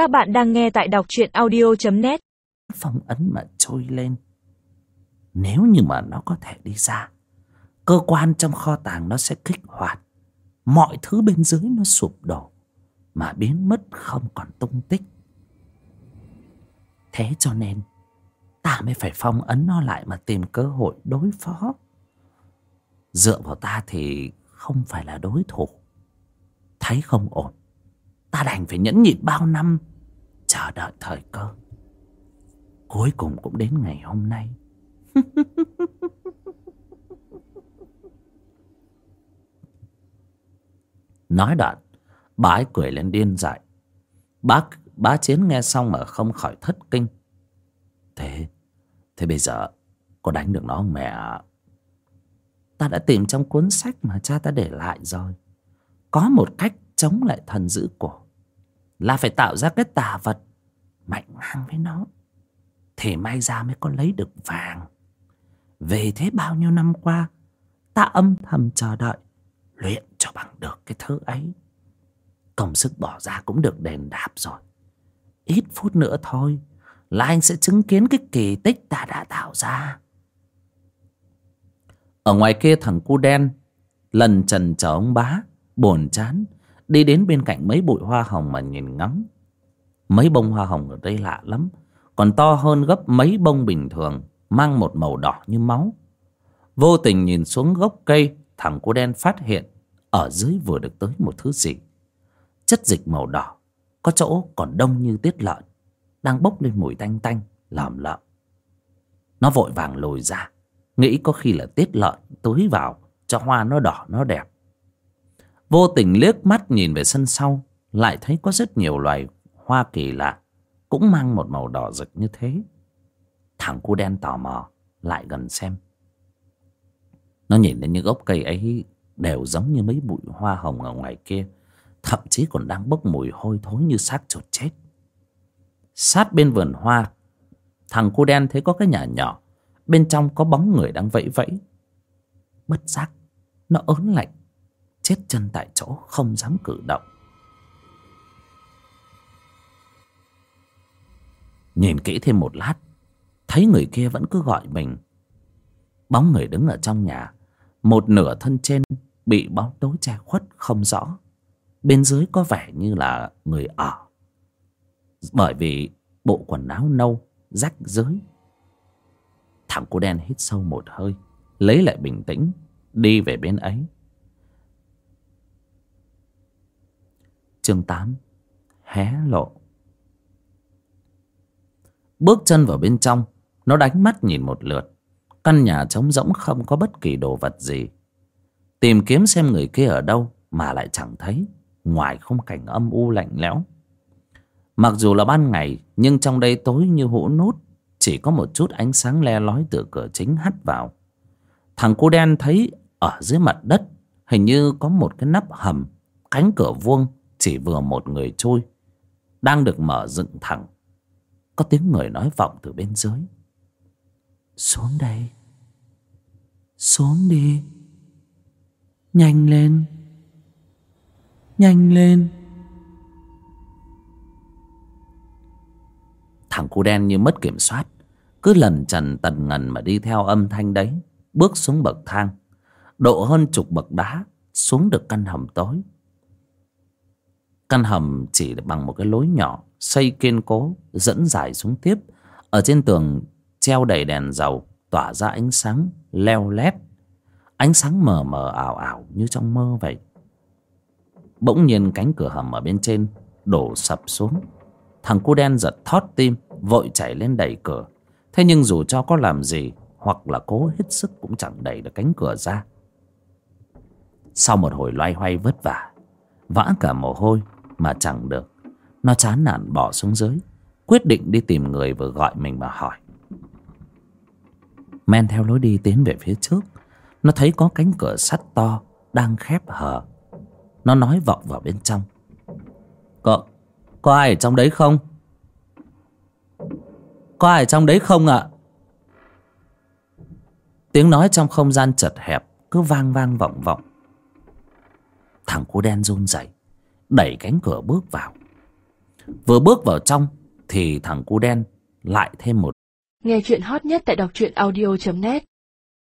Các bạn đang nghe tại đọc truyện audio.net phong ấn mà trôi lên. Nếu như mà nó có thể đi ra, cơ quan trong kho tàng nó sẽ kích hoạt. Mọi thứ bên dưới nó sụp đổ, mà biến mất không còn tung tích. Thế cho nên, ta mới phải phong ấn nó lại mà tìm cơ hội đối phó. Dựa vào ta thì không phải là đối thủ. Thấy không ổn, ta đành phải nhẫn nhịn bao năm chờ đợi thời cơ. Cuối cùng cũng đến ngày hôm nay. Nói đoạn, bà ấy cười lên điên dại. Bác bá chiến nghe xong mà không khỏi thất kinh. Thế thế bây giờ, có đánh được nó không mẹ ta đã tìm trong cuốn sách mà cha ta để lại rồi. Có một cách chống lại thần dữ cổ là phải tạo ra cái tà vật mạnh ngang với nó, thì may ra mới có lấy được vàng. Về thế bao nhiêu năm qua, ta âm thầm chờ đợi, luyện cho bằng được cái thứ ấy. Công sức bỏ ra cũng được đền đáp rồi. Ít phút nữa thôi, là anh sẽ chứng kiến cái kỳ tích ta đã tạo ra. Ở ngoài kia thằng cu đen, lần trần chờ ông bá, buồn chán, đi đến bên cạnh mấy bụi hoa hồng mà nhìn ngắm mấy bông hoa hồng ở đây lạ lắm. Còn to hơn gấp mấy bông bình thường, mang một màu đỏ như máu. Vô tình nhìn xuống gốc cây, thằng cô đen phát hiện, ở dưới vừa được tới một thứ gì. Chất dịch màu đỏ, có chỗ còn đông như tiết lợn, đang bốc lên mùi tanh tanh lởm lợm. Nó vội vàng lồi ra, nghĩ có khi là tiết lợn tưới vào cho hoa nó đỏ, nó đẹp. Vô tình liếc mắt nhìn về sân sau, lại thấy có rất nhiều loài hoa kỳ lạ cũng mang một màu đỏ rực như thế. Thằng cu đen tò mò lại gần xem. Nó nhìn đến những gốc cây ấy đều giống như mấy bụi hoa hồng ở ngoài kia, thậm chí còn đang bốc mùi hôi thối như xác chuột chết. Sát bên vườn hoa, thằng cu đen thấy có cái nhà nhỏ, bên trong có bóng người đang vẫy vẫy. Bất giác, nó ớn lạnh, chết chân tại chỗ, không dám cử động. Nhìn kỹ thêm một lát, thấy người kia vẫn cứ gọi mình. Bóng người đứng ở trong nhà, một nửa thân trên bị bóng tối che khuất không rõ. Bên dưới có vẻ như là người ở. Bởi vì bộ quần áo nâu, rách dưới thằng cô đen hít sâu một hơi, lấy lại bình tĩnh, đi về bên ấy. Chương tám, hé lộ bước chân vào bên trong, nó đánh mắt nhìn một lượt. Căn nhà trống rỗng không có bất kỳ đồ vật gì. Tìm kiếm xem người kia ở đâu mà lại chẳng thấy, ngoài không cảnh âm u lạnh lẽo. Mặc dù là ban ngày, nhưng trong đây tối như hũ nút, chỉ có một chút ánh sáng le lói từ cửa chính hắt vào. Thằng cô đen thấy ở dưới mặt đất, hình như có một cái nắp hầm, cánh cửa vuông, chỉ vừa một người chui, đang được mở dựng thẳng có tiếng người nói vọng từ bên dưới. Xuống đây. Xuống đi. Nhanh lên. Nhanh lên. Thằng cu đen như mất kiểm soát, cứ lần trần tần ngần mà đi theo âm thanh đấy, bước xuống bậc thang. Độ hơn chục bậc đá, xuống được căn hầm tối. Căn hầm chỉ bằng một cái lối nhỏ xây kiên cố, dẫn dài xuống tiếp. Ở trên tường, treo đầy đèn dầu, tỏa ra ánh sáng leo lét. Ánh sáng mờ mờ ảo ảo như trong mơ vậy. Bỗng nhiên cánh cửa hầm ở bên trên đổ sập xuống. Thằng cu đen giật thót tim, vội chạy lên đẩy cửa. Thế nhưng dù cho có làm gì, hoặc là cố hết sức cũng chẳng đẩy được cánh cửa ra. Sau một hồi loay hoay vất vả, vã cả mồ hôi mà chẳng được nó chán nản bỏ xuống dưới, quyết định đi tìm người vừa gọi mình mà hỏi. Men theo lối đi tiến về phía trước, nó thấy có cánh cửa sắt to đang khép hờ. Nó nói vọng vào bên trong. Có có ai ở trong đấy không? Có ai ở trong đấy không ạ? Tiếng nói trong không gian chật hẹp cứ vang vang vọng vọng. Thằng cu đen run rẩy, đẩy cánh cửa bước vào vừa bước vào trong thì thằng cu đen lại thêm một Nghe chuyện hot nhất tại đọc truyện audio.net